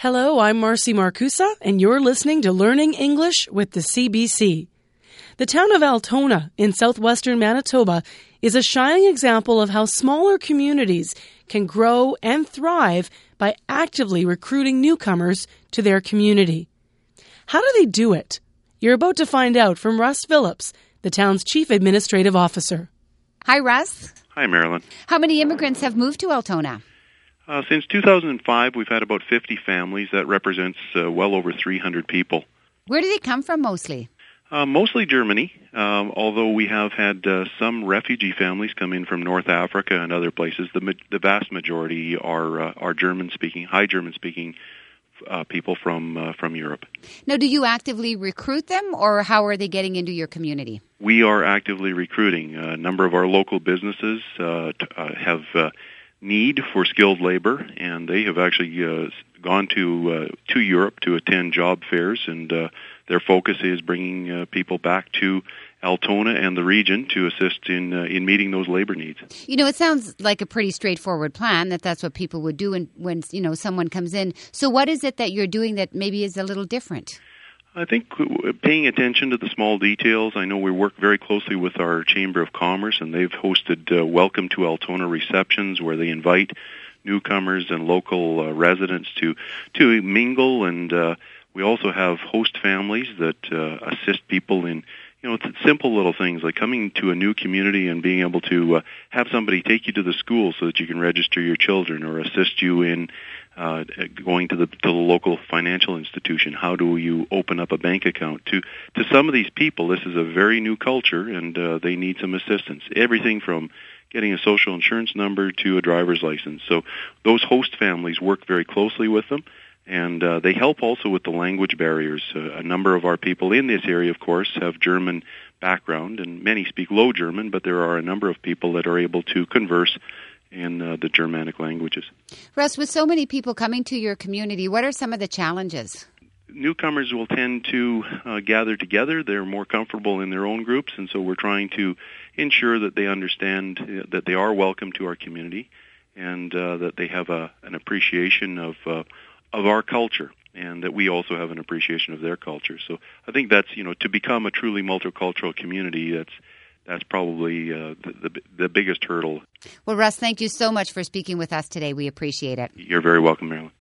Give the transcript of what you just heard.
Hello, I'm Marcy Markusa, and you're listening to Learning English with the CBC. The town of Altona in southwestern Manitoba is a shining example of how smaller communities can grow and thrive by actively recruiting newcomers to their community. How do they do it? You're about to find out from Russ Phillips, the town's chief administrative officer. Hi, Russ. Hi, Marilyn. How many immigrants have moved to Altona? Uh, since 2005, we've had about 50 families. That represents uh, well over 300 people. Where do they come from mostly? Uh, mostly Germany, um, although we have had uh, some refugee families come in from North Africa and other places. The, ma- the vast majority are uh, are German speaking, high German speaking uh, people from uh, from Europe. Now, do you actively recruit them, or how are they getting into your community? We are actively recruiting. A number of our local businesses uh, t- uh, have uh, need for skilled labor, and they have actually uh, gone to uh, to Europe to attend job fairs, and uh, their focus is bringing uh, people back to Altona and the region to assist in uh, in meeting those labor needs. You know, it sounds like a pretty straightforward plan that that's what people would do when, when you know someone comes in. So, what is it that you're doing that maybe is a little different? I think paying attention to the small details. I know we work very closely with our Chamber of Commerce, and they've hosted uh, Welcome to Altona receptions where they invite newcomers and local uh, residents to to mingle. And uh, we also have host families that uh, assist people in you know, simple little things like coming to a new community and being able to uh, have somebody take you to the school so that you can register your children or assist you in uh, going to the to the local financial institution. How do you open up a bank account? To to some of these people, this is a very new culture, and uh, they need some assistance. Everything from getting a social insurance number to a driver's license. So those host families work very closely with them and uh, they help also with the language barriers. Uh, a number of our people in this area, of course, have German background, and many speak Low German, but there are a number of people that are able to converse in uh, the Germanic languages. Russ, with so many people coming to your community, what are some of the challenges? Newcomers will tend to uh, gather together. They're more comfortable in their own groups, and so we're trying to ensure that they understand uh, that they are welcome to our community and uh, that they have a, an appreciation of uh, of our culture and that we also have an appreciation of their culture. So I think that's you know to become a truly multicultural community. That's that's probably uh, the, the, the biggest hurdle. Well, Russ, thank you so much for speaking with us today. We appreciate it. You're very welcome, Marilyn.